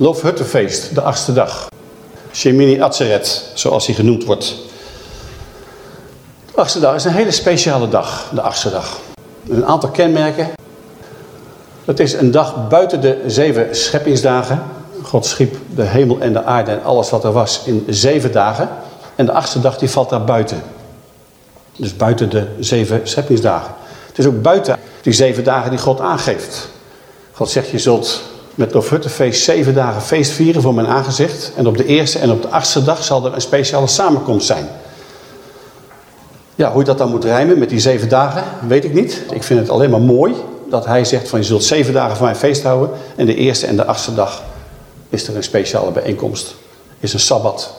Loofhuttenfeest, de achtste dag. Shemini Atzeret, zoals hij genoemd wordt. De achtste dag is een hele speciale dag, de achtste dag. Een aantal kenmerken. Het is een dag buiten de zeven scheppingsdagen. God schiep de hemel en de aarde en alles wat er was in zeven dagen. En de achtste dag die valt daar buiten. Dus buiten de zeven scheppingsdagen. Het is ook buiten die zeven dagen die God aangeeft. God zegt, je zult met Loofhuttenfeest zeven dagen feest vieren voor mijn aangezicht. En op de eerste en op de achtste dag zal er een speciale samenkomst zijn. Ja, hoe je dat dan moet rijmen met die zeven dagen, weet ik niet. Ik vind het alleen maar mooi dat hij zegt van je zult zeven dagen van mijn feest houden. En de eerste en de achtste dag is er een speciale bijeenkomst. Is een Sabbat.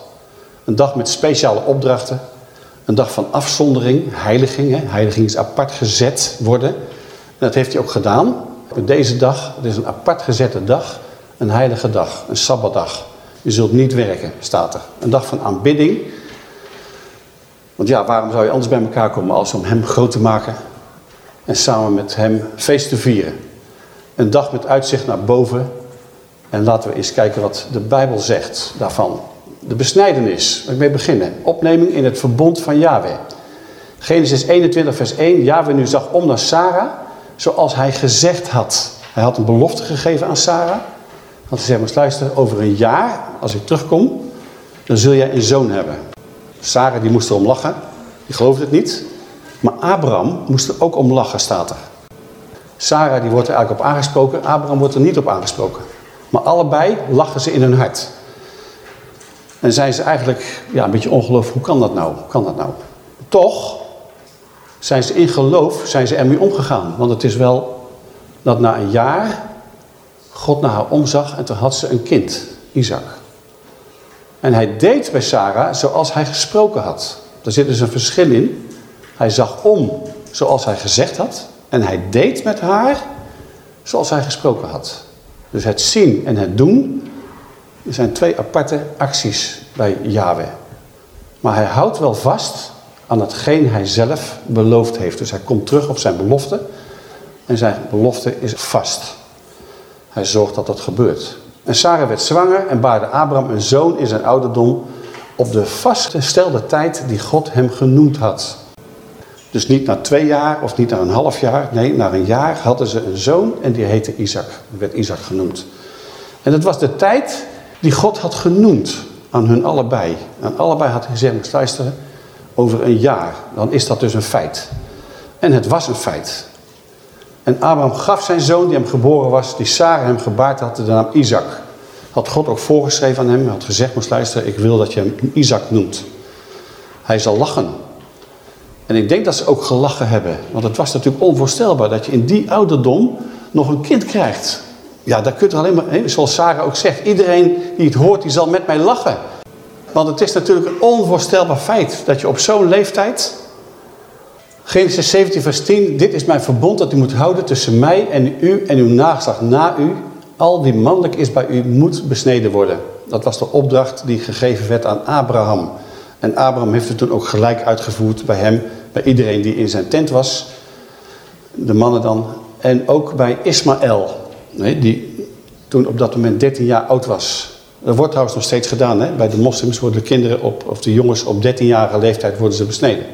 Een dag met speciale opdrachten. Een dag van afzondering, heiliging. Hè. Heiliging is apart gezet worden. En dat heeft hij ook gedaan. Deze dag, het is een apart gezette dag. Een heilige dag, een Sabbatdag. Je zult niet werken, staat er. Een dag van aanbidding. Want ja, waarom zou je anders bij elkaar komen als om hem groot te maken en samen met hem feest te vieren. Een dag met uitzicht naar boven. En laten we eens kijken wat de Bijbel zegt daarvan. De besnijdenis, waar ik mee beginnen. Opneming in het verbond van Yahweh. Genesis 21 vers 1. Yahweh nu zag om naar Sarah zoals hij gezegd had. Hij had een belofte gegeven aan Sarah. Want hij zei, luister, over een jaar, als ik terugkom, dan zul jij een zoon hebben. Sarah die moest erom lachen. Die geloofde het niet. Maar Abraham moest er ook om lachen, staat er. Sarah die wordt er eigenlijk op aangesproken. Abraham wordt er niet op aangesproken. Maar allebei lachen ze in hun hart. En zijn ze eigenlijk ja, een beetje ongelooflijk. Hoe kan dat nou? Hoe kan dat nou? Toch zijn ze in geloof zijn ze ermee omgegaan. Want het is wel dat na een jaar God naar haar omzag en toen had ze een kind, Isaac. En hij deed bij Sarah zoals hij gesproken had. Er zit dus een verschil in. Hij zag om zoals hij gezegd had. En hij deed met haar zoals hij gesproken had. Dus het zien en het doen zijn twee aparte acties bij Yahweh. Maar hij houdt wel vast aan hetgeen hij zelf beloofd heeft. Dus hij komt terug op zijn belofte. En zijn belofte is vast. Hij zorgt dat dat gebeurt. En Sarah werd zwanger en baarde Abraham een zoon in zijn ouderdom op de vastgestelde tijd die God hem genoemd had. Dus niet na twee jaar of niet na een half jaar. Nee, na een jaar hadden ze een zoon en die heette Isaac. Werd Isaac genoemd. En het was de tijd die God had genoemd aan hun allebei. Aan allebei had hij gezegd, luisteren, over een jaar. Dan is dat dus een feit. En het was een feit. En Abraham gaf zijn zoon die hem geboren was, die Sarah hem gebaard had, de naam Isaac. Had God ook voorgeschreven aan hem, had gezegd, moest luisteren, ik wil dat je hem Isaac noemt. Hij zal lachen. En ik denk dat ze ook gelachen hebben. Want het was natuurlijk onvoorstelbaar dat je in die ouderdom nog een kind krijgt. Ja, daar kunt er alleen maar, zoals Sarah ook zegt, iedereen die het hoort, die zal met mij lachen. Want het is natuurlijk een onvoorstelbaar feit dat je op zo'n leeftijd... Genesis 17 vers 10, dit is mijn verbond dat u moet houden tussen mij en u en uw nageslacht na u. Al wie mannelijk is bij u moet besneden worden. Dat was de opdracht die gegeven werd aan Abraham. En Abraham heeft het toen ook gelijk uitgevoerd bij hem, bij iedereen die in zijn tent was. De mannen dan. En ook bij Ismaël, die toen op dat moment 13 jaar oud was. Dat wordt trouwens nog steeds gedaan. Hè? Bij de moslims worden de kinderen op, of de jongens op 13-jarige leeftijd worden ze besneden.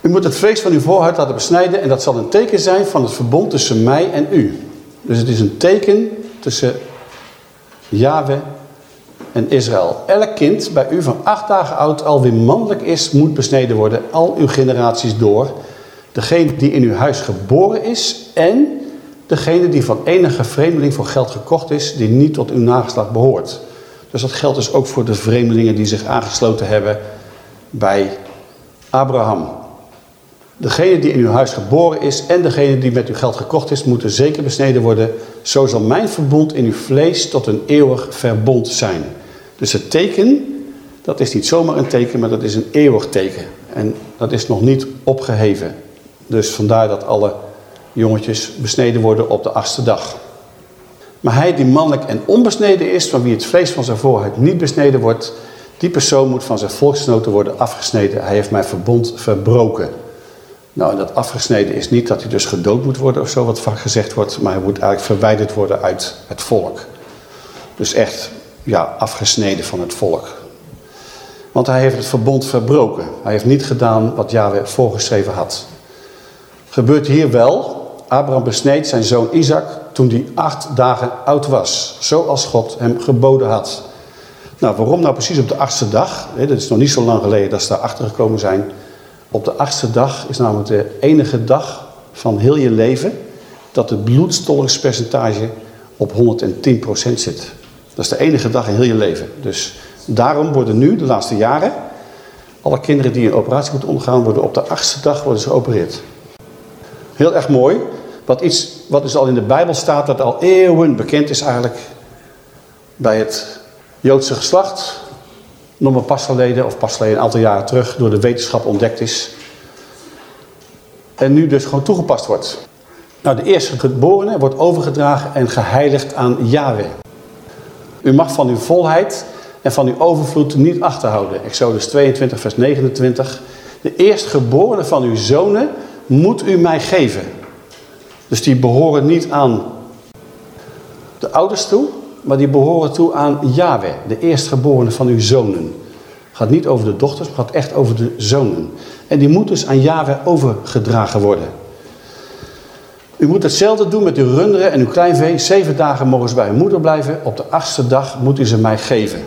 U moet het vlees van uw voorhuid laten besnijden en dat zal een teken zijn van het verbond tussen mij en u. Dus het is een teken tussen Yahweh en Israël. Elk kind bij u van acht dagen oud alweer mannelijk is, moet besneden worden, al uw generaties door. Degene die in uw huis geboren is en degene die van enige vreemdeling voor geld gekocht is, die niet tot uw nageslacht behoort. Dus dat geldt dus ook voor de vreemdelingen die zich aangesloten hebben bij Abraham. Degene die in uw huis geboren is en degene die met uw geld gekocht is, moeten zeker besneden worden. Zo zal mijn verbond in uw vlees tot een eeuwig verbond zijn. Dus het teken, dat is niet zomaar een teken, maar dat is een eeuwig teken. En dat is nog niet opgeheven. Dus vandaar dat alle jongetjes besneden worden op de achtste dag. Maar hij die mannelijk en onbesneden is, van wie het vlees van zijn voorhuid niet besneden wordt, die persoon moet van zijn volksgenoten worden afgesneden. Hij heeft mijn verbond verbroken. Nou, en dat afgesneden is niet dat hij dus gedood moet worden of zo, wat vaak gezegd wordt, maar hij moet eigenlijk verwijderd worden uit het volk. Dus echt, ja, afgesneden van het volk. Want hij heeft het verbond verbroken. Hij heeft niet gedaan wat Yahweh voorgeschreven had. Gebeurt hier wel. Abraham besneed zijn zoon Isaac toen hij acht dagen oud was. Zoals God hem geboden had. Nou, waarom nou precies op de achtste dag? Dat is nog niet zo lang geleden dat ze daar achter gekomen zijn. Op de achtste dag is namelijk de enige dag van heel je leven dat het bloedstollingspercentage op 110% zit. Dat is de enige dag in heel je leven. Dus daarom worden nu, de laatste jaren, alle kinderen die een operatie moeten ondergaan, worden op de achtste dag worden ze geopereerd. Heel erg mooi. Wat, iets, wat dus al in de Bijbel staat, dat al eeuwen bekend is eigenlijk bij het Joodse geslacht. Nog maar pas geleden, of pas geleden een aantal jaren terug, door de wetenschap ontdekt is. En nu dus gewoon toegepast wordt. Nou, de eerste geborene wordt overgedragen en geheiligd aan Yahweh. U mag van uw volheid en van uw overvloed niet achterhouden. Exodus 22 vers 29. De eerstgeborene van uw zonen moet u mij geven. Dus die behoren niet aan de ouders toe, maar die behoren toe aan Yahweh, de eerstgeborene van uw zonen. Het gaat niet over de dochters, maar het gaat echt over de zonen. En die moet dus aan Yahweh overgedragen worden. U moet hetzelfde doen met uw runderen en uw kleinvee. Zeven dagen mogen ze bij hun moeder blijven. Op de achtste dag moet u ze mij geven.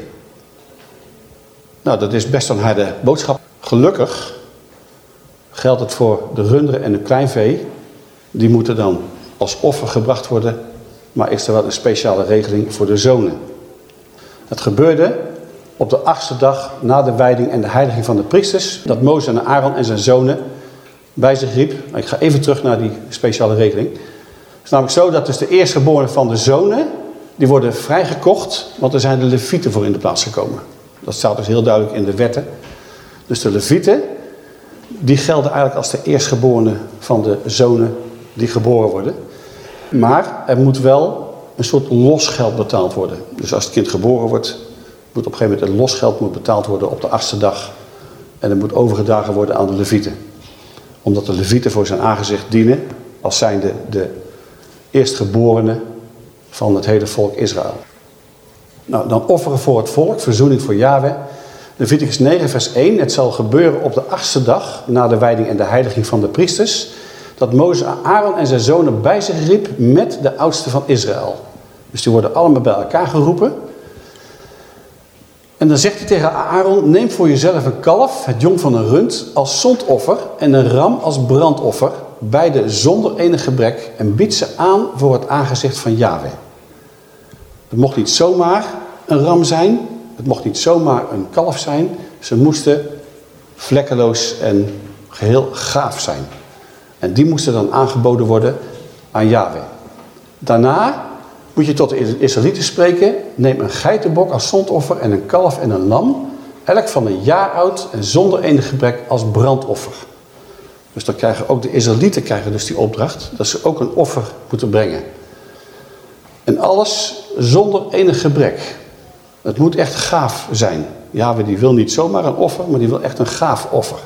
Nou, dat is best een harde boodschap. Gelukkig geldt het voor de runderen en de kleinvee. Die moeten dan als offer gebracht worden. Maar is er wel een speciale regeling voor de zonen. Het gebeurde op de achtste dag na de wijding en de heiliging van de priesters. Dat Mozes en Aaron en zijn zonen bij zich riep. Ik ga even terug naar die speciale regeling. Het is namelijk zo dat dus de eerstgeborenen van de zonen, die worden vrijgekocht, want er zijn de levieten voor in de plaats gekomen. Dat staat dus heel duidelijk in de wetten. Dus de levieten, die gelden eigenlijk als de eerstgeborenen van de zonen die geboren worden. Maar er moet wel een soort losgeld betaald worden. Dus als het kind geboren wordt, moet op een gegeven moment een losgeld moet betaald worden op de achtste dag. En dat moet overgedragen worden aan de levieten omdat de levieten voor zijn aangezicht dienen als zijnde de eerstgeborenen van het hele volk Israël. Nou, dan offeren voor het volk, verzoening voor Yahweh. Leviticus 9 vers 1. Het zal gebeuren op de achtste dag na de wijding en de heiliging van de priesters. Dat Mozes Aaron en zijn zonen bij zich riep met de oudste van Israël. Dus die worden allemaal bij elkaar geroepen. En dan zegt hij tegen Aaron, neem voor jezelf een kalf, het jong van een rund, als zondoffer en een ram als brandoffer, beide zonder enig gebrek, en bied ze aan voor het aangezicht van Yahweh. Het mocht niet zomaar een ram zijn, het mocht niet zomaar een kalf zijn, ze moesten vlekkeloos en geheel gaaf zijn. En die moesten dan aangeboden worden aan Yahweh. Daarna moet je tot de Israëlieten spreken. Neem een geitenbok als zondoffer en een kalf en een lam. Elk van een jaar oud en zonder enig gebrek als brandoffer. Dus dan krijgen ook de Israëlieten krijgen dus die opdracht. Dat ze ook een offer moeten brengen. En alles zonder enig gebrek. Het moet echt gaaf zijn. Ja, die wil niet zomaar een offer, maar die wil echt een gaaf offer.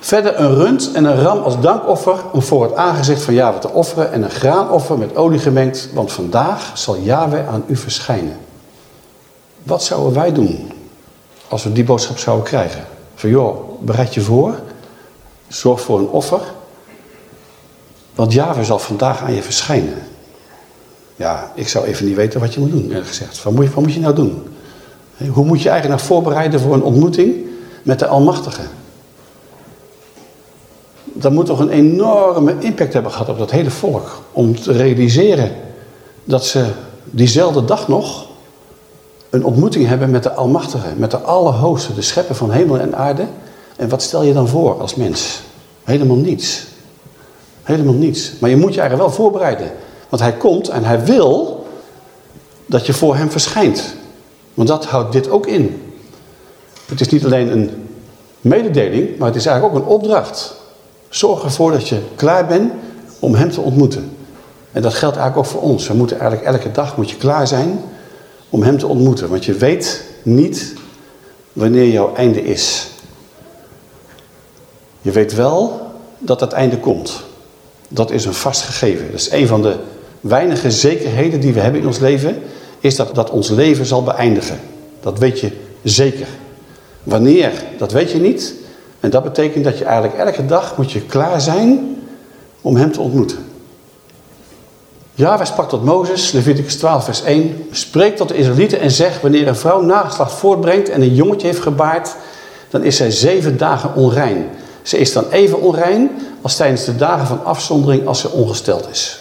Verder een rund en een ram als dankoffer om voor het aangezicht van Yahweh te offeren en een graanoffer met olie gemengd, want vandaag zal Yahweh aan u verschijnen. Wat zouden wij doen als we die boodschap zouden krijgen? Van joh, bereid je voor, zorg voor een offer, want Yahweh zal vandaag aan je verschijnen. Ja, ik zou even niet weten wat je moet doen, eerlijk gezegd. Wat moet je, wat moet je nou doen? Hoe moet je eigenlijk voorbereiden voor een ontmoeting met de Almachtige? Dat moet toch een enorme impact hebben gehad op dat hele volk. Om te realiseren dat ze diezelfde dag nog een ontmoeting hebben met de Almachtige. Met de Allerhoogste, de schepper van hemel en aarde. En wat stel je dan voor als mens? Helemaal niets. Helemaal niets. Maar je moet je eigenlijk wel voorbereiden. Want hij komt en hij wil dat je voor hem verschijnt. Want dat houdt dit ook in. Het is niet alleen een mededeling, maar het is eigenlijk ook een opdracht. Zorg ervoor dat je klaar bent om hem te ontmoeten. En dat geldt eigenlijk ook voor ons. We moeten eigenlijk elke dag moet je klaar zijn om hem te ontmoeten. Want je weet niet wanneer jouw einde is. Je weet wel dat het einde komt. Dat is een vast gegeven. Dat is een van de weinige zekerheden die we hebben in ons leven, is dat, dat ons leven zal beëindigen. Dat weet je zeker. Wanneer, dat weet je niet. En dat betekent dat je eigenlijk elke dag moet je klaar zijn om hem te ontmoeten. Ja, wij sprak tot Mozes, Leviticus 12 vers 1. Spreek tot de Israëlieten en zeg, wanneer een vrouw nageslacht voortbrengt en een jongetje heeft gebaard, dan is zij zeven dagen onrein. Ze is dan even onrein als tijdens de dagen van afzondering als ze ongesteld is.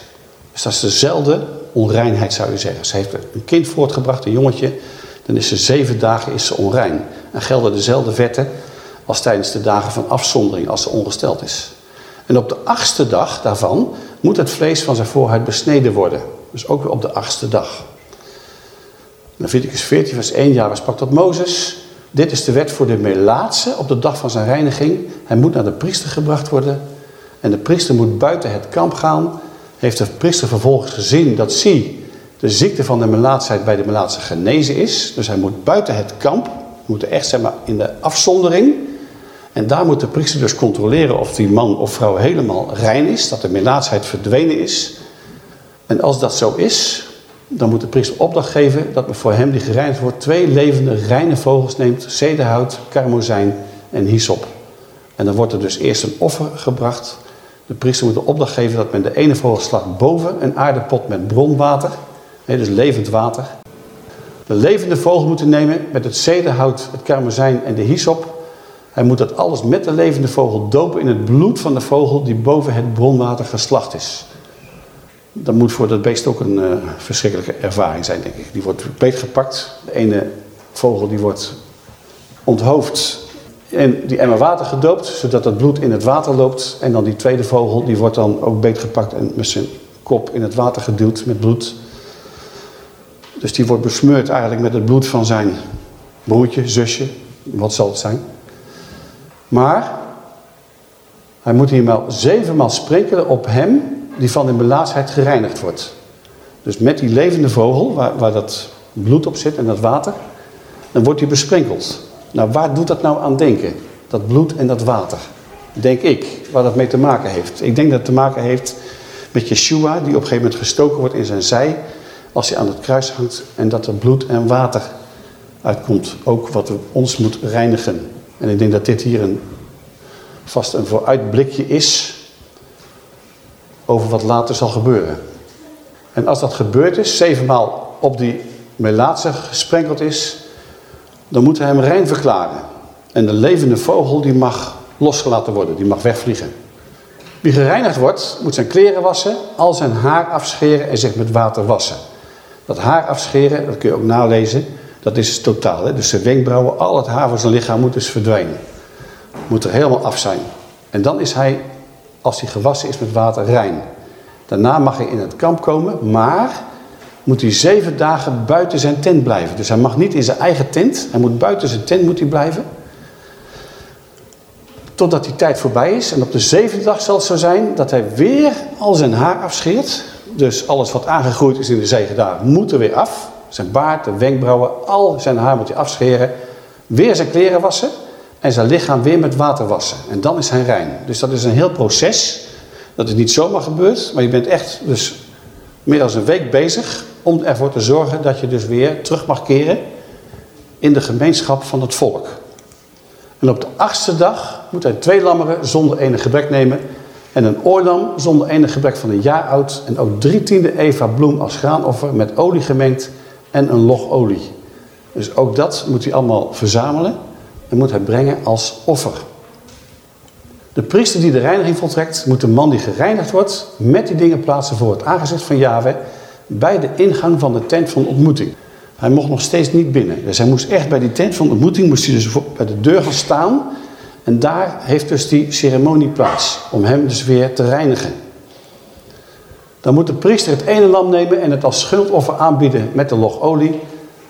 Dus dat is dezelfde onreinheid zou je zeggen. Ze heeft een kind voortgebracht, een jongetje, dan is ze zeven dagen is ze onrein. En gelden dezelfde wetten als tijdens de dagen van afzondering als ze ongesteld is. En op de achtste dag daarvan moet het vlees van zijn voorhuid besneden worden. Dus ook weer op de achtste dag. Leviticus 14 vers 1 jaar sprak tot Mozes. Dit is de wet voor de melaatse op de dag van zijn reiniging. Hij moet naar de priester gebracht worden. En de priester moet buiten het kamp gaan. Heeft de priester vervolgens gezien dat zie de ziekte van de melaatsheid bij de melaatse genezen is. Dus hij moet buiten het kamp, moet echt zeg maar in de afzondering. En daar moet de priester dus controleren of die man of vrouw helemaal rein is, dat de melaatsheid verdwenen is. En als dat zo is, dan moet de priester opdracht geven dat voor hem die gereinigd wordt twee levende reine vogels neemt, zederhout, karmozijn en hyssop. En dan wordt er dus eerst een offer gebracht. De priester moet de opdracht geven dat men de ene vogelslag boven een aardepot met bronwater, dus levend water, de levende vogel moeten nemen met het zederhout, het karmozijn en de hyssop hij moet dat alles met de levende vogel dopen in het bloed van de vogel die boven het bronwater geslacht is. Dat moet voor dat beest ook een uh, verschrikkelijke ervaring zijn, denk ik. Die wordt beetgepakt. De ene vogel die wordt onthoofd en die emmer water gedoopt, zodat het bloed in het water loopt. En dan die tweede vogel, die wordt dan ook beetgepakt en met zijn kop in het water geduwd met bloed. Dus die wordt besmeurd eigenlijk met het bloed van zijn broertje, zusje, wat zal het zijn. Maar hij moet hiermaal zevenmaal sprenkelen op hem die van de belaatsheid gereinigd wordt. Dus met die levende vogel, waar, waar dat bloed op zit en dat water, dan wordt hij besprenkeld. Nou, waar doet dat nou aan denken? Dat bloed en dat water. Denk ik, waar dat mee te maken heeft. Ik denk dat het te maken heeft met Yeshua, die op een gegeven moment gestoken wordt in zijn zij, als hij aan het kruis hangt, en dat er bloed en water uitkomt. Ook wat ons moet reinigen. En ik denk dat dit hier een, vast een vooruitblikje is over wat later zal gebeuren. En als dat gebeurd is, zevenmaal op die melaatse gesprenkeld is, dan moet hij hem rein verklaren. En de levende vogel die mag losgelaten worden, die mag wegvliegen. Wie gereinigd wordt, moet zijn kleren wassen, al zijn haar afscheren en zich met water wassen. Dat haar afscheren, dat kun je ook nalezen, dat is het totaal. Hè? Dus zijn wenkbrauwen, al het haar van zijn lichaam moet dus verdwijnen. Moet er helemaal af zijn. En dan is hij, als hij gewassen is met water, rein. Daarna mag hij in het kamp komen, maar moet hij zeven dagen buiten zijn tent blijven. Dus hij mag niet in zijn eigen tent, hij moet buiten zijn tent moet hij blijven. Totdat die tijd voorbij is. En op de zevende dag zal het zo zijn dat hij weer al zijn haar afscheert. Dus alles wat aangegroeid is in de zeven dagen moet er weer af. Zijn baard, de wenkbrauwen, al zijn haar moet hij afscheren. Weer zijn kleren wassen. En zijn lichaam weer met water wassen. En dan is hij rein. Dus dat is een heel proces. Dat is niet zomaar gebeurd. Maar je bent echt dus meer dan een week bezig. Om ervoor te zorgen dat je dus weer terug mag keren. In de gemeenschap van het volk. En op de achtste dag moet hij twee lammeren zonder enig gebrek nemen. En een oorlam zonder enig gebrek van een jaar oud. En ook drie tiende eva bloem als graanoffer met olie gemengd en een log olie. Dus ook dat moet hij allemaal verzamelen en moet hij brengen als offer. De priester die de reiniging voltrekt, moet de man die gereinigd wordt met die dingen plaatsen voor het aangezicht van Yahweh bij de ingang van de tent van ontmoeting. Hij mocht nog steeds niet binnen. Dus hij moest echt bij die tent van ontmoeting, moest hij dus bij de deur gaan staan. En daar heeft dus die ceremonie plaats, om hem dus weer te reinigen. Dan moet de priester het ene lam nemen en het als schuldoffer aanbieden met de log olie.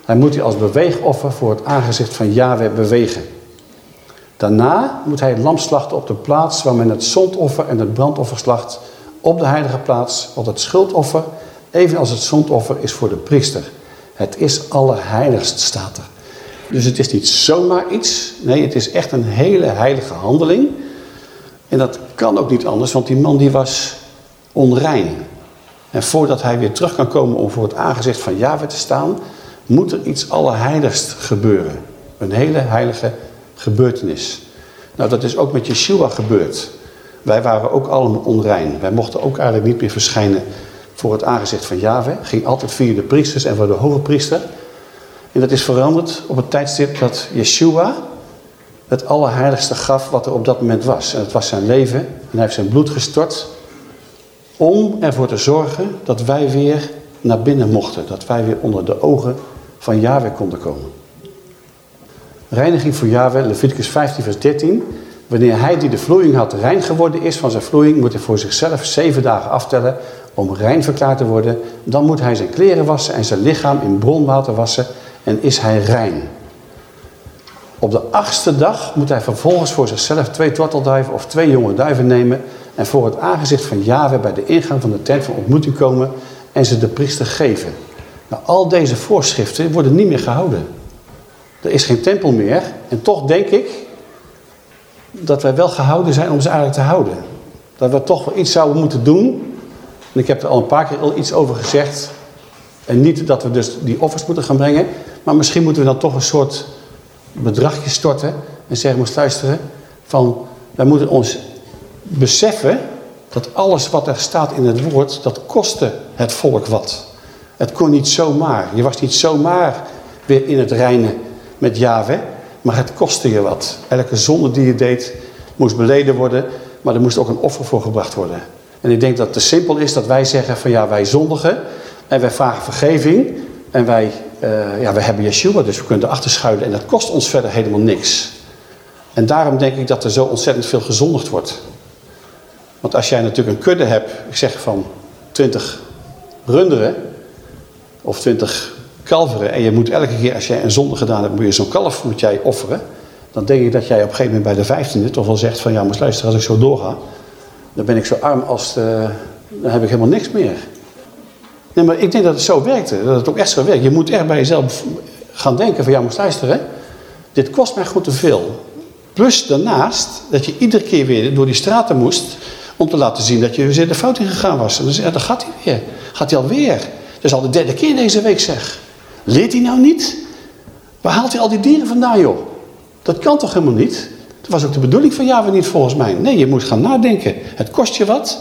Hij moet die als beweegoffer voor het aangezicht van Yahweh bewegen. Daarna moet hij het lam slachten op de plaats waar men het zondoffer en het brandoffer slacht. Op de heilige plaats, want het schuldoffer, evenals het zondoffer, is voor de priester. Het is allerheiligst, staat er. Dus het is niet zomaar iets. Nee, het is echt een hele heilige handeling. En dat kan ook niet anders, want die man die was onrein. En voordat hij weer terug kan komen om voor het aangezicht van Yahweh te staan, moet er iets allerheiligst gebeuren. Een hele heilige gebeurtenis. Nou, dat is ook met Yeshua gebeurd. Wij waren ook allemaal onrein. Wij mochten ook eigenlijk niet meer verschijnen voor het aangezicht van Yahweh. Ging altijd via de priesters en voor de hoge priester. En dat is veranderd op het tijdstip dat Yeshua het allerheiligste gaf wat er op dat moment was. En het was zijn leven. En hij heeft zijn bloed gestort om ervoor te zorgen dat wij weer naar binnen mochten. Dat wij weer onder de ogen van Yahweh konden komen. Reiniging voor Yahweh, Leviticus 15 vers 13. Wanneer hij die de vloeiing had rein geworden is van zijn vloeiing, moet hij voor zichzelf zeven dagen aftellen om rein verklaard te worden. Dan moet hij zijn kleren wassen en zijn lichaam in bronwater wassen en is hij rein. Op de achtste dag moet hij vervolgens voor zichzelf twee tortelduiven of twee jonge duiven nemen en voor het aangezicht van Yahweh bij de ingang van de tent van ontmoeting komen en ze de priester geven. Nou, al deze voorschriften worden niet meer gehouden. Er is geen tempel meer en toch denk ik dat wij wel gehouden zijn om ze eigenlijk te houden. Dat we toch wel iets zouden moeten doen. En ik heb er al een paar keer al iets over gezegd. En niet dat we dus die offers moeten gaan brengen. Maar misschien moeten we dan toch een soort bedragje storten. En zeggen, moest luisteren. Van, wij moeten ons beseffen dat alles wat er staat in het woord, dat kostte het volk wat. Het kon niet zomaar. Je was niet zomaar weer in het reinen met Yahweh. Maar het kostte je wat. Elke zonde die je deed moest beleden worden. Maar er moest ook een offer voor gebracht worden. En ik denk dat het te simpel is dat wij zeggen van ja, wij zondigen. En wij vragen vergeving. En wij, uh, ja, wij hebben Yeshua, dus we kunnen erachter schuilen. En dat kost ons verder helemaal niks. En daarom denk ik dat er zo ontzettend veel gezondigd wordt. Want als jij natuurlijk een kudde hebt, ik zeg van 20 runderen. Of 20 kalveren. En je moet elke keer als jij een zonde gedaan hebt, moet je zo'n kalf moet jij offeren. Dan denk ik dat jij op een gegeven moment bij de vijftiende toch wel zegt van ja, maar luister, als ik zo doorga, dan ben ik zo arm als, dan heb ik helemaal niks meer. Nee, maar ik denk dat het zo werkte, dat het ook echt zo werkt. Je moet echt bij jezelf gaan denken van ja, maar luisteren, dit kost mij goed te veel. Plus daarnaast dat je iedere keer weer door die straten moest om te laten zien dat je de fout ingegaan was. En dan, ja, dan gaat hij weer. Gaat hij alweer. Dat is al de derde keer deze week zeg. Leert hij nou niet? Waar haalt hij al die dieren vandaan, joh? Dat kan toch helemaal niet? Dat was ook de bedoeling van Java niet volgens mij. Nee, je moet gaan nadenken. Het kost je wat.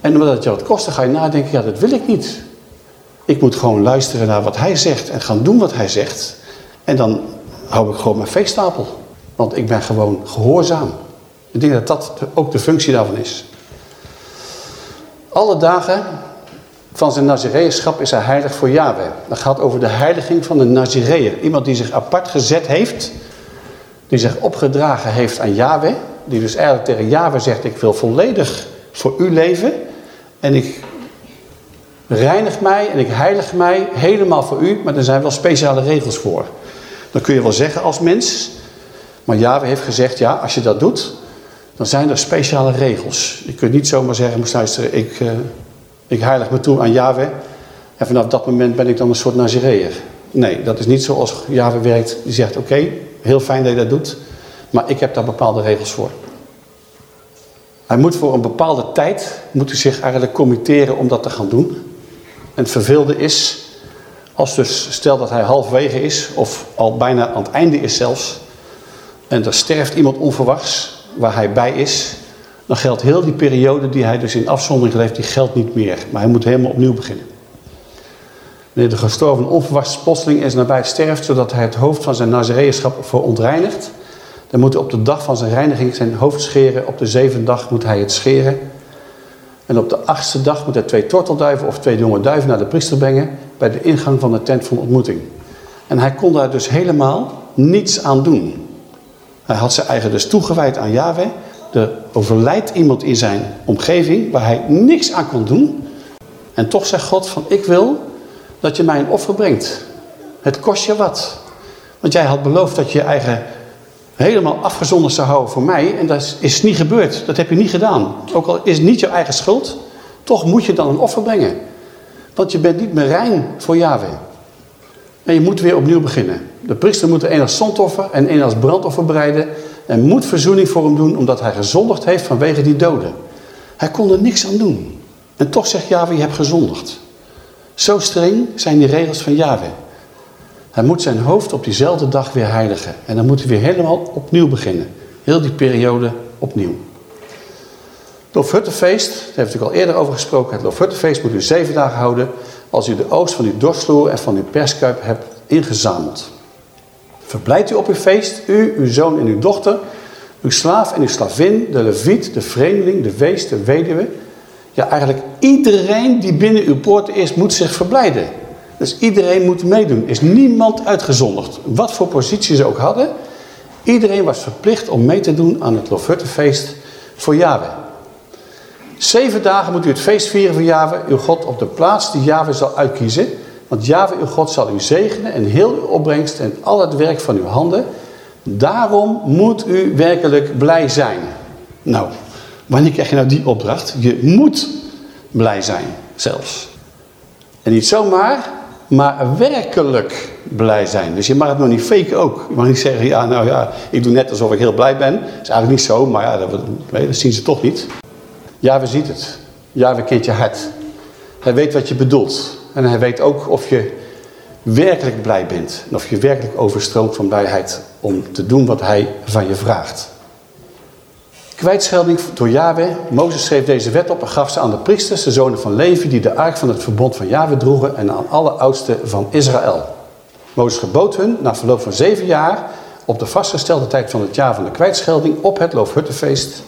En omdat het je wat kost, dan ga je nadenken, ja, dat wil ik niet. Ik moet gewoon luisteren naar wat hij zegt en gaan doen wat hij zegt. En dan hou ik gewoon mijn feeststapel. Want ik ben gewoon gehoorzaam. Ik denk dat dat ook de functie daarvan is. Alle dagen van zijn Nazireënschap is hij heilig voor Yahweh. Dat gaat over de heiliging van de Nazireër. Iemand die zich apart gezet heeft, die zich opgedragen heeft aan Yahweh. Die dus eigenlijk tegen Yahweh zegt, ik wil volledig voor u leven. En ik reinig mij en ik heilig mij helemaal voor u. Maar er zijn wel speciale regels voor. Dat kun je wel zeggen als mens. Maar Yahweh heeft gezegd, ja, als je dat doet, dan zijn er speciale regels. Je kunt niet zomaar zeggen, luisteren, ik... Uh, ik heilig me toe aan Yahweh. En vanaf dat moment ben ik dan een soort Nazireër. Nee, dat is niet zoals Yahweh werkt. Die zegt, oké, heel fijn dat je dat doet. Maar ik heb daar bepaalde regels voor. Hij moet voor een bepaalde tijd moet zich eigenlijk committeren om dat te gaan doen. En het verveelde is, als dus stel dat hij halfwege is, of al bijna aan het einde is zelfs, en er sterft iemand onverwachts waar hij bij is, dan geldt heel die periode die hij dus in afzondering leeft, die geldt niet meer. Maar hij moet helemaal opnieuw beginnen. Wanneer de gestorven onverwachts plotseling is nabij sterft, zodat hij het hoofd van zijn nazareënschap verontreinigt, dan moet hij op de dag van zijn reiniging zijn hoofd scheren. Op de zevende dag moet hij het scheren. En op de achtste dag moet hij twee tortelduiven of twee jonge duiven naar de priester brengen bij de ingang van de tent van ontmoeting. En hij kon daar dus helemaal niets aan doen. Hij had zijn eigen dus toegewijd aan Yahweh er overlijdt iemand in zijn omgeving waar hij niks aan kon doen. En toch zegt God van ik wil dat je mij een offer brengt. Het kost je wat. Want jij had beloofd dat je je eigen helemaal afgezonderd zou houden voor mij. En dat is niet gebeurd. Dat heb je niet gedaan. Ook al is het niet je eigen schuld. Toch moet je dan een offer brengen. Want je bent niet meer rein voor Yahweh. En je moet weer opnieuw beginnen. De priester moet één als zondoffer en één als brandoffer bereiden. en moet verzoening voor hem doen omdat hij gezondigd heeft vanwege die doden. Hij kon er niks aan doen. En toch zegt Yahweh, je hebt gezondigd. Zo streng zijn die regels van Yahweh. Hij moet zijn hoofd op diezelfde dag weer heiligen. En dan moet hij weer helemaal opnieuw beginnen. Heel die periode opnieuw. Het Loofhuttenfeest, daar hebben we al eerder over gesproken. Het Loofhuttenfeest moet u zeven dagen houden als u de oogst van uw dorstvloer en van uw perskuip hebt ingezameld. Verblijft u op uw feest, u, uw zoon en uw dochter, uw slaaf en uw slavin, de leviet, de vreemdeling, de wees, de weduwe. Ja, eigenlijk iedereen die binnen uw poorten is, moet zich verblijden. Dus iedereen moet meedoen. Is niemand uitgezonderd. Wat voor positie ze ook hadden. Iedereen was verplicht om mee te doen aan het Lofuttefeest voor Yahweh. Zeven dagen moet u het feest vieren voor Yahweh, uw God, op de plaats die Yahweh zal uitkiezen. Want Yahweh, uw God, zal u zegenen en heel uw opbrengst en al het werk van uw handen. Daarom moet u werkelijk blij zijn. Nou, wanneer krijg je nou die opdracht? Je moet blij zijn, zelfs. En niet zomaar, maar werkelijk blij zijn. Dus je mag het nog niet faken ook. Je mag niet zeggen, ja, nou ja, ik doe net alsof ik heel blij ben. Dat is eigenlijk niet zo, maar ja, dat, zien ze toch niet. Ja, we zien het. Ja, we kent je hart. Hij weet wat je bedoelt. En hij weet ook of je werkelijk blij bent. En of je werkelijk overstroomt van blijheid om te doen wat hij van je vraagt. Kwijtschelding door Yahweh. Mozes schreef deze wet op en gaf ze aan de priesters, de zonen van Levi, die de ark van het verbond van Yahweh droegen en aan alle oudsten van Israël. Mozes gebood hun, na verloop van zeven jaar, op de vastgestelde tijd van het jaar van de kwijtschelding, op het Loofhuttenfeest,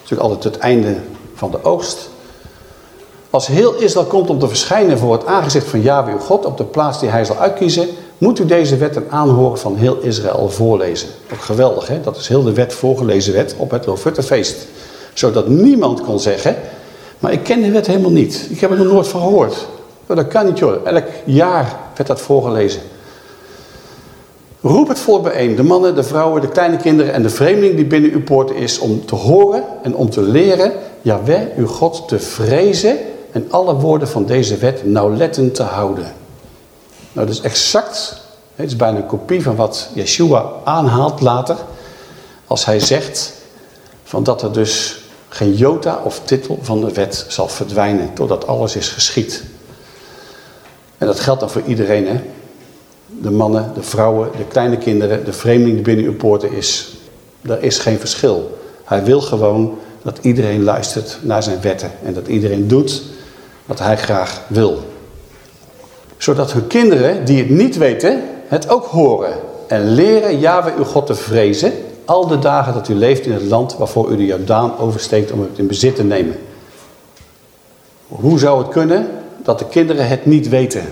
natuurlijk altijd het einde van de oogst, als heel Israël komt om te verschijnen voor het aangezicht van Yahweh uw God op de plaats die hij zal uitkiezen, moet u deze wet en aanhoren van heel Israël voorlezen. Ook geweldig, hè? Dat is heel de wet voorgelezen wet op het Lofuttefeest. Zodat niemand kon zeggen, maar ik ken de wet helemaal niet. Ik heb er nog nooit van gehoord. Nou, dat kan niet joh. Elk jaar werd dat voorgelezen. Roep het volk bijeen, de mannen, de vrouwen, de kleine kinderen en de vreemdeling die binnen uw poorten is, om te horen en om te leren, Jawel, uw God te vrezen en alle woorden van deze wet nauwlettend te houden. Nou, dat is exact, het is bijna een kopie van wat Yeshua aanhaalt later, als hij zegt van dat er dus geen jota of titel van de wet zal verdwijnen, totdat alles is geschied. En dat geldt dan voor iedereen, hè. De mannen, de vrouwen, de kleine kinderen, de vreemdeling die binnen uw poorten is. Er is geen verschil. Hij wil gewoon dat iedereen luistert naar zijn wetten en dat iedereen doet wat hij graag wil. Zodat hun kinderen die het niet weten, het ook horen en leren Yahweh uw God te vrezen al de dagen dat u leeft in het land waarvoor u de Jordaan oversteekt om het in bezit te nemen. Hoe zou het kunnen dat de kinderen het niet weten?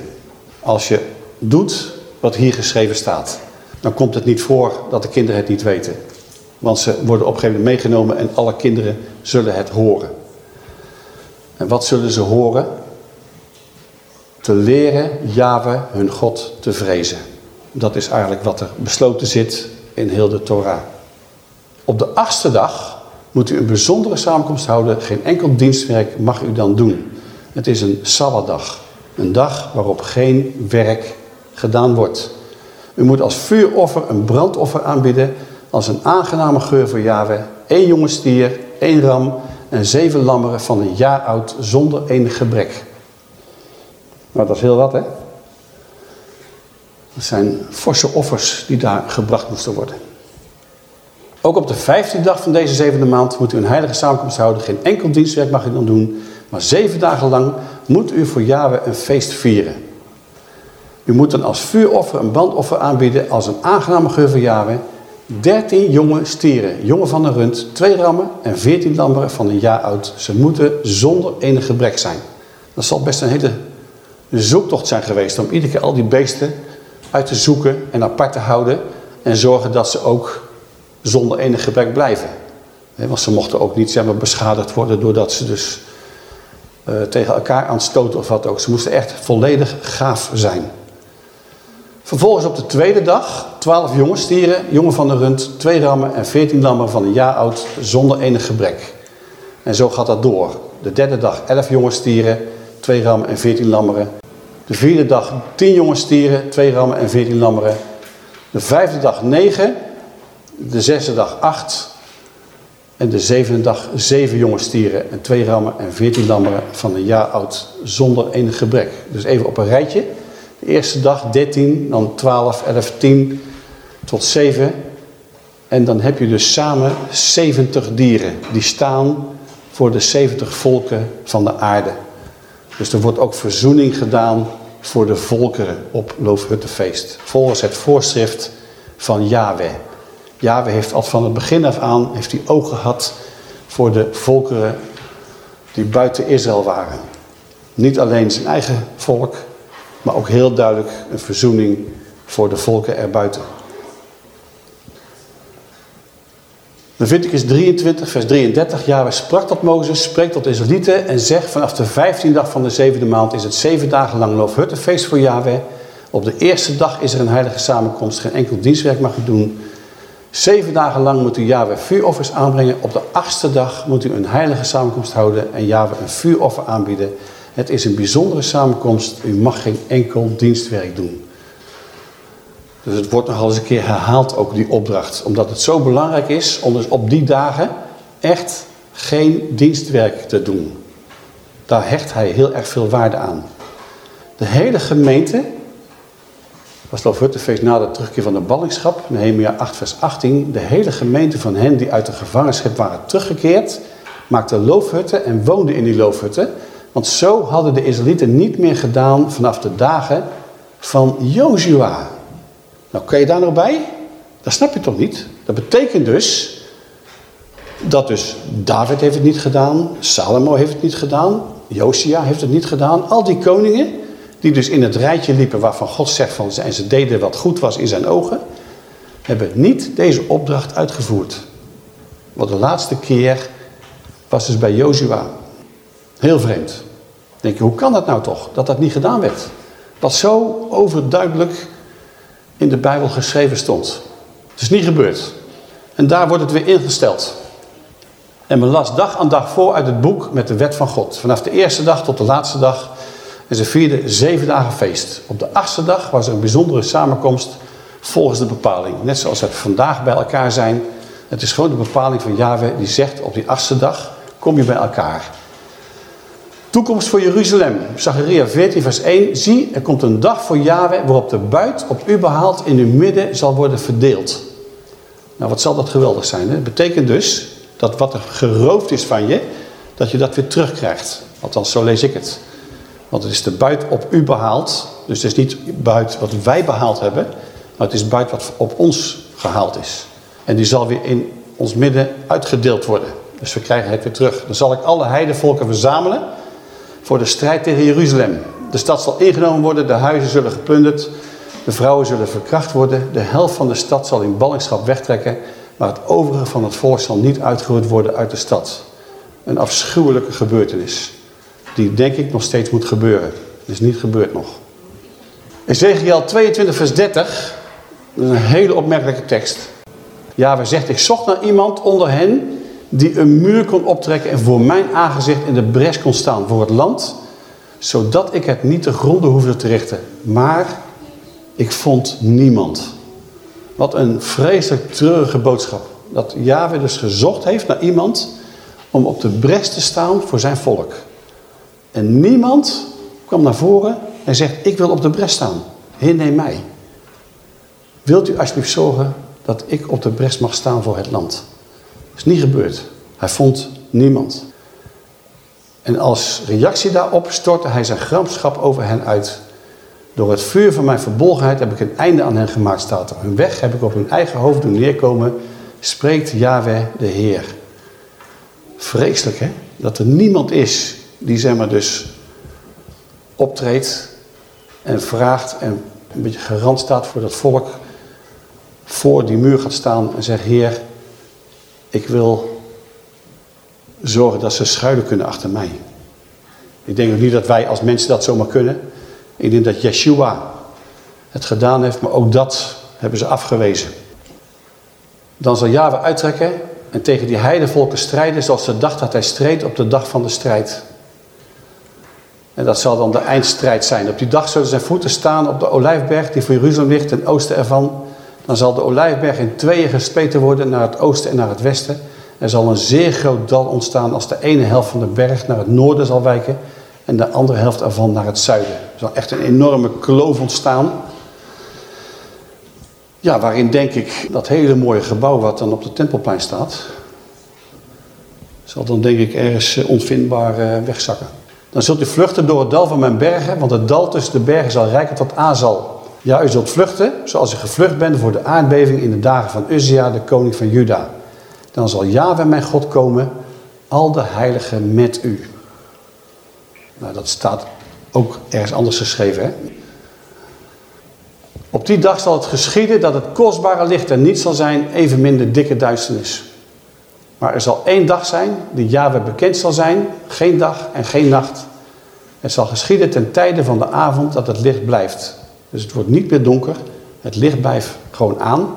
Als je doet wat hier geschreven staat. Dan komt het niet voor dat de kinderen het niet weten. Want ze worden op een gegeven moment meegenomen en alle kinderen zullen het horen. En wat zullen ze horen? Te leren Yahweh hun God te vrezen. Dat is eigenlijk wat er besloten zit in heel de Torah. Op de achtste dag moet u een bijzondere samenkomst houden. Geen enkel dienstwerk mag u dan doen. Het is een Sabbatdag. Een dag waarop geen werk gedaan wordt. U moet als vuuroffer een brandoffer aanbieden als een aangename geur voor Yahweh. één jonge stier, één ram en zeven lammeren van een jaar oud zonder enig gebrek. Nou, dat is heel wat, hè? Dat zijn forse offers die daar gebracht moesten worden. Ook op de vijftiende dag van deze zevende maand moet u een heilige samenkomst houden. Geen enkel dienstwerk mag u dan doen. Maar zeven dagen lang moet u voor Yahweh een feest vieren. U moet dan als vuuroffer een bandoffer aanbieden als een aangename geur voor Yahweh. 13 jonge stieren, jongen van een rund, twee rammen en 14 lammeren van een jaar oud. Ze moeten zonder enig gebrek zijn. Dat zal best een hele zoektocht zijn geweest om iedere keer al die beesten uit te zoeken en apart te houden. En zorgen dat ze ook zonder enig gebrek blijven. Want ze mochten ook niet zeg maar, beschadigd worden doordat ze dus uh, tegen elkaar aanstoten of wat ook. Ze moesten echt volledig gaaf zijn. Vervolgens op de tweede dag, twaalf jonge stieren, jongen van de rund, twee rammen en veertien lammen van een jaar oud, zonder enig gebrek. En zo gaat dat door. De derde dag elf jonge stieren, twee rammen en veertien lammeren. De vierde dag tien jonge stieren, twee rammen en veertien lammeren. De vijfde dag negen de zesde dag acht en de zevende dag zeven jonge stieren en twee rammen en veertien lammeren van een jaar oud zonder enig gebrek. Dus even op een rijtje. Eerste dag 13, dan 12, 11, 10 tot 7. En dan heb je dus samen 70 dieren die staan voor de 70 volken van de aarde. Dus er wordt ook verzoening gedaan voor de volkeren op Loofhuttefeest. Volgens het voorschrift van Yahweh. Yahweh heeft al van het begin af aan heeft hij oog gehad voor de volkeren die buiten Israël waren. Niet alleen zijn eigen volk, maar ook heel duidelijk een verzoening voor de volken erbuiten. Leviticus 23, vers 33. Yahweh sprak tot Mozes, spreekt tot Israëlieten en zegt vanaf de vijftiende dag van de zevende maand is het zeven dagen lang loofhuttenfeest voor Yahweh. Op de eerste dag is er een heilige samenkomst, geen enkel dienstwerk mag u doen. Zeven dagen lang moet u Yahweh vuuroffers aanbrengen. Op de achtste dag moet u een heilige samenkomst houden en Yahweh een vuuroffer aanbieden. Het is een bijzondere samenkomst. U mag geen enkel dienstwerk doen. Dus het wordt nogal eens een keer herhaald ook die opdracht. Omdat het zo belangrijk is om dus op die dagen echt geen dienstwerk te doen. Daar hecht hij heel erg veel waarde aan. De hele gemeente was Loofhuttenfeest na de terugkeer van de ballingschap, Nehemia 8 vers 18. De hele gemeente van hen die uit de gevangenschap waren teruggekeerd, maakte loofhutten en woonden in die loofhutten. Want zo hadden de Israëlieten niet meer gedaan vanaf de dagen van Jozua. Nou, kan je daar nog bij? Dat snap je toch niet? Dat betekent dus dat dus David heeft het niet gedaan, Salomo heeft het niet gedaan, Josia heeft het niet gedaan. Al die koningen die dus in het rijtje liepen waarvan God zegt van en ze deden wat goed was in zijn ogen, hebben niet deze opdracht uitgevoerd. Want de laatste keer was dus bij Jozua. Heel vreemd. Je, hoe kan dat nou toch, dat dat niet gedaan werd? Wat zo overduidelijk in de Bijbel geschreven stond. Het is niet gebeurd. En daar wordt het weer ingesteld. En men las dag aan dag voor uit het boek met de wet van God. Vanaf de eerste dag tot de laatste dag. En ze vierden zeven dagen feest. Op de achtste dag was er een bijzondere samenkomst volgens de bepaling. Net zoals we vandaag bij elkaar zijn. Het is gewoon de bepaling van Yahweh die zegt op die achtste dag kom je bij elkaar. Toekomst voor Jeruzalem. Zacharia 14 vers 1. Zie, er komt een dag voor Yahweh waarop de buit op u behaald in uw midden zal worden verdeeld. Nou, wat zal dat geweldig zijn. Dat betekent dus dat wat er geroofd is van je, dat je dat weer terugkrijgt. Althans, zo lees ik het. Want het is de buit op u behaald. Dus het is niet buit wat wij behaald hebben, maar het is buit wat op ons gehaald is. En die zal weer in ons midden uitgedeeld worden. Dus we krijgen het weer terug. Dan zal ik alle heidevolken verzamelen voor de strijd tegen Jeruzalem. De stad zal ingenomen worden, de huizen zullen geplunderd, de vrouwen zullen verkracht worden. De helft van de stad zal in ballingschap wegtrekken, maar het overige van het volk zal niet uitgeroeid worden uit de stad. Een afschuwelijke gebeurtenis, die denk ik nog steeds moet gebeuren. Het is niet gebeurd nog. Ezekiel 22 vers 30, dat is een hele opmerkelijke tekst. Ja, we zegt, ik zocht naar iemand onder hen die een muur kon optrekken en voor mijn aangezicht in de bres kon staan voor het land, zodat ik het niet te gronden hoefde te richten. Maar ik vond niemand. Wat een vreselijk treurige boodschap. Dat Yahweh dus gezocht heeft naar iemand om op de bres te staan voor zijn volk. En niemand kwam naar voren en zegt, ik wil op de bres staan. Heer, neem mij. Wilt u alsjeblieft zorgen dat ik op de bres mag staan voor het land? Is niet gebeurd. Hij vond niemand. En als reactie daarop stortte hij zijn gramschap over hen uit. Door het vuur van mijn verbolgenheid heb ik een einde aan hen gemaakt, staat er. Hun weg heb ik op hun eigen hoofd doen neerkomen, spreekt Yahweh de Heer. Vreselijk hè, dat er niemand is die zeg maar dus optreedt en vraagt en een beetje garant staat voor dat volk, voor die muur gaat staan en zegt, Heer, ik wil zorgen dat ze schuilen kunnen achter mij. Ik denk ook niet dat wij als mensen dat zomaar kunnen. Ik denk dat Yeshua het gedaan heeft, maar ook dat hebben ze afgewezen. Dan zal Yahweh uittrekken en tegen die heidevolken strijden zoals ze dacht dat hij streed op de dag van de strijd. En dat zal dan de eindstrijd zijn. Op die dag zullen zijn voeten staan op de olijfberg die voor Jeruzalem ligt ten oosten ervan. Dan zal de olijfberg in tweeën gespleten worden naar het oosten en naar het westen. Er zal een zeer groot dal ontstaan als de ene helft van de berg naar het noorden zal wijken en de andere helft ervan naar het zuiden. Er zal echt een enorme kloof ontstaan. Ja, waarin denk ik dat hele mooie gebouw wat dan op de Tempelplein staat, zal dan denk ik ergens eh, onvindbaar eh, wegzakken. Dan zult u vluchten door het dal van mijn bergen, want het dal tussen de bergen zal rijken tot Azal. Ja, u zult vluchten zoals u gevlucht bent voor de aardbeving in de dagen van Uzia, de koning van Juda. Dan zal Yahweh mijn God komen, al de heiligen met u. Nou, dat staat ook ergens anders geschreven. Hè? Op die dag zal het geschieden dat het kostbare licht er niet zal zijn, evenmin de dikke duisternis. Maar er zal één dag zijn die Yahweh bekend zal zijn, geen dag en geen nacht. Het zal geschieden ten tijde van de avond dat het licht blijft. Dus het wordt niet meer donker, het licht blijft gewoon aan.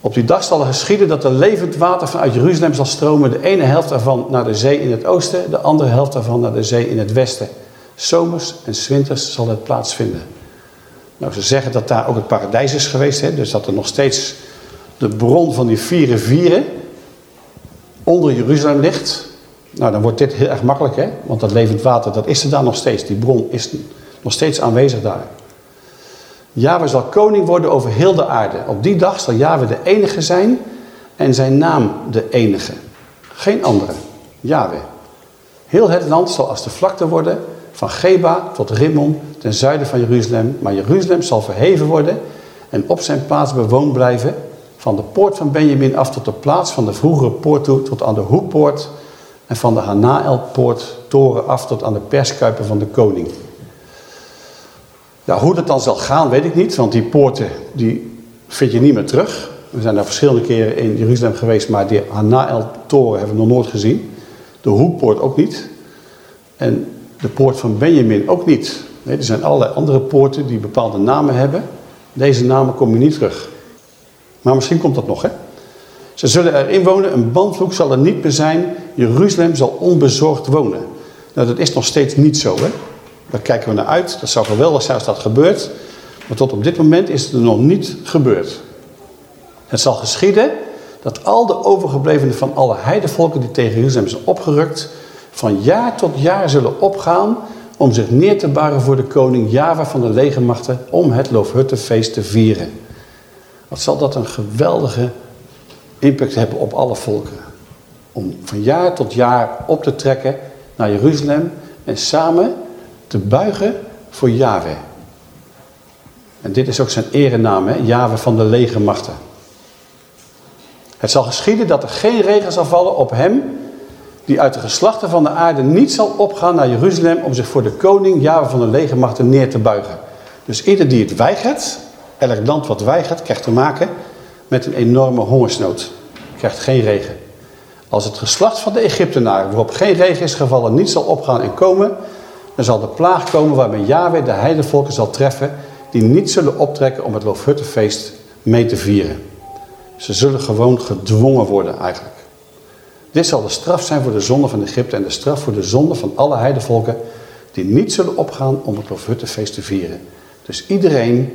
Op die dag zal er geschieden dat er levend water vanuit Jeruzalem zal stromen. De ene helft daarvan naar de zee in het oosten, de andere helft daarvan naar de zee in het westen. Zomers en winters zal het plaatsvinden. Nou, ze zeggen dat daar ook het paradijs is geweest. Hè? Dus dat er nog steeds de bron van die vier rivieren onder Jeruzalem ligt. Nou, dan wordt dit heel erg makkelijk, hè? Want dat levend water, dat is er daar nog steeds. Die bron is nog steeds aanwezig daar. Yahweh zal koning worden over heel de aarde. Op die dag zal Yahweh de enige zijn en zijn naam de enige. Geen andere. Yahweh. Heel het land zal als de vlakte worden van Geba tot Rimmon ten zuiden van Jeruzalem. Maar Jeruzalem zal verheven worden en op zijn plaats bewoond blijven. Van de poort van Benjamin af tot de plaats van de vroegere poort toe tot aan de hoekpoort. En van de Hanaelpoort toren af tot aan de perskuipen van de koning. Ja, hoe dat dan zal gaan, weet ik niet. Want die poorten die vind je niet meer terug. We zijn daar verschillende keren in Jeruzalem geweest, maar die Hanael-toren hebben we nog nooit gezien. De hoekpoort ook niet. En de poort van Benjamin ook niet. Er zijn allerlei andere poorten die bepaalde namen hebben. Deze namen kom je niet terug. Maar misschien komt dat nog, hè? Ze zullen erin wonen, een bandvloek zal er niet meer zijn. Jeruzalem zal onbezorgd wonen. Nou, dat is nog steeds niet zo, hè? Daar kijken we naar uit. Dat zou geweldig zijn als dat gebeurt. Maar tot op dit moment is het er nog niet gebeurd. Het zal geschieden dat al de overgeblevenen van alle heidevolken die tegen Jeruzalem zijn opgerukt, van jaar tot jaar zullen opgaan om zich neer te baren voor de koning Java van de legermachten om het Loofhuttenfeest te vieren. Wat zal dat een geweldige impact hebben op alle volken. Om van jaar tot jaar op te trekken naar Jeruzalem en samen te buigen voor Yahweh. En dit is ook zijn erenaam, hè? Van de legermachten. Het zal geschieden dat er geen regen zal vallen op hem die uit de geslachten van de aarde niet zal opgaan naar Jeruzalem om zich voor de koning Yahweh van de legermachten neer te buigen. Dus ieder die het weigert, elk land wat weigert, krijgt te maken met een enorme hongersnood. Krijgt geen regen. Als het geslacht van de Egyptenaren, waarop geen regen is gevallen, niet zal opgaan en komen, dan zal de plaag komen waarmee Yahweh de heidevolken zal treffen, die niet zullen optrekken om het Loofhuttenfeest mee te vieren. Ze zullen gewoon gedwongen worden eigenlijk. Dit zal de straf zijn voor de zonde van Egypte en de straf voor de zonde van alle heidevolken die niet zullen opgaan om het Loofhuttenfeest te vieren. Dus iedereen,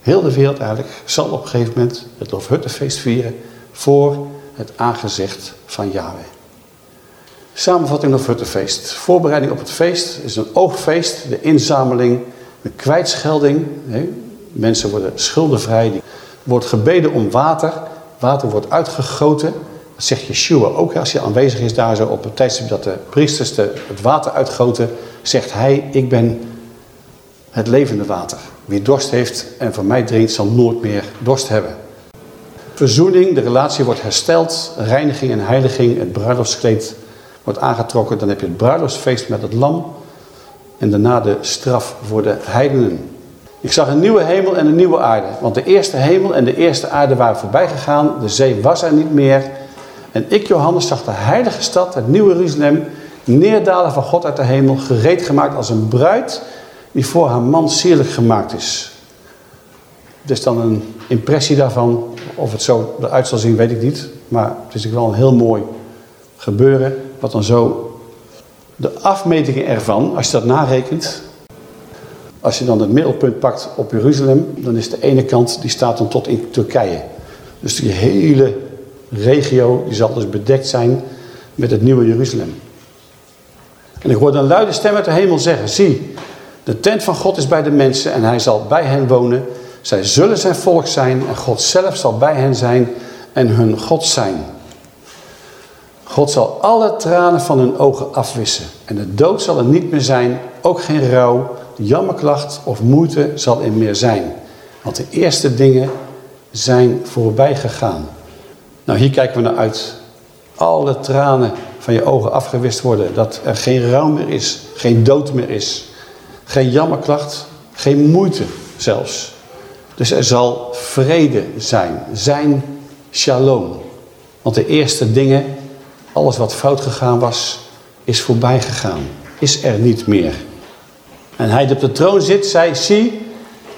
heel de wereld eigenlijk, zal op een gegeven moment het Loofhuttenfeest vieren voor het aangezicht van Yahweh. Samenvatting van het feest. Voorbereiding op het feest is een oogfeest, de inzameling, de kwijtschelding. Mensen worden schuldenvrij. Wordt gebeden om water. Water wordt uitgegoten. Dat zegt Yeshua ook als hij aanwezig is daar zo op het tijdstip dat de priesters het water uitgoten. Zegt hij, ik ben het levende water. Wie dorst heeft en van mij drinkt zal nooit meer dorst hebben. Verzoening, de relatie wordt hersteld. Reiniging en heiliging, het bruiloftskleed wordt aangetrokken, dan heb je het bruiloftsfeest met het lam en daarna de straf voor de heidenen. Ik zag een nieuwe hemel en een nieuwe aarde, want de eerste hemel en de eerste aarde waren voorbij gegaan, de zee was er niet meer. En ik, Johannes, zag de heilige stad, het nieuwe Jeruzalem, neerdalen van God uit de hemel, gereed gemaakt als een bruid die voor haar man sierlijk gemaakt is. Dus dan een impressie daarvan, of het zo eruit zal zien, weet ik niet. Maar het is wel een heel mooi gebeuren. Wat dan zo de afmetingen ervan, als je dat narekent, Als je dan het middelpunt pakt op Jeruzalem, dan is de ene kant, die staat dan tot in Turkije. Dus die hele regio, die zal dus bedekt zijn met het nieuwe Jeruzalem. En ik hoorde een luide stem uit de hemel zeggen, zie, de tent van God is bij de mensen en hij zal bij hen wonen. Zij zullen zijn volk zijn en God zelf zal bij hen zijn en hun God zijn. God zal alle tranen van hun ogen afwissen. En de dood zal er niet meer zijn, ook geen rouw, jammerklacht of moeite zal er meer zijn. Want de eerste dingen zijn voorbij gegaan. Nou, hier kijken we naar uit. Alle tranen van je ogen afgewist worden. Dat er geen rouw meer is, geen dood meer is. Geen jammerklacht, geen moeite zelfs. Dus er zal vrede zijn. Zijn shalom. Want de eerste dingen, alles wat fout gegaan was, is voorbij gegaan. Is er niet meer. En hij die op de troon zit, zei, zie,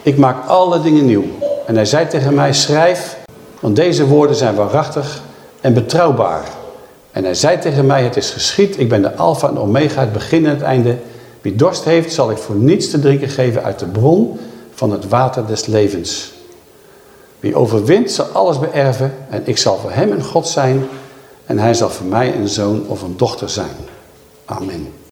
ik maak alle dingen nieuw. En hij zei tegen mij, schrijf, want deze woorden zijn waarachtig en betrouwbaar. En hij zei tegen mij, het is geschied, ik ben de alfa en omega, het begin en het einde. Wie dorst heeft, zal ik voor niets te drinken geven uit de bron van het water des levens. Wie overwint, zal alles beërven en ik zal voor hem een God zijn en hij zal voor mij een zoon of een dochter zijn. Amen.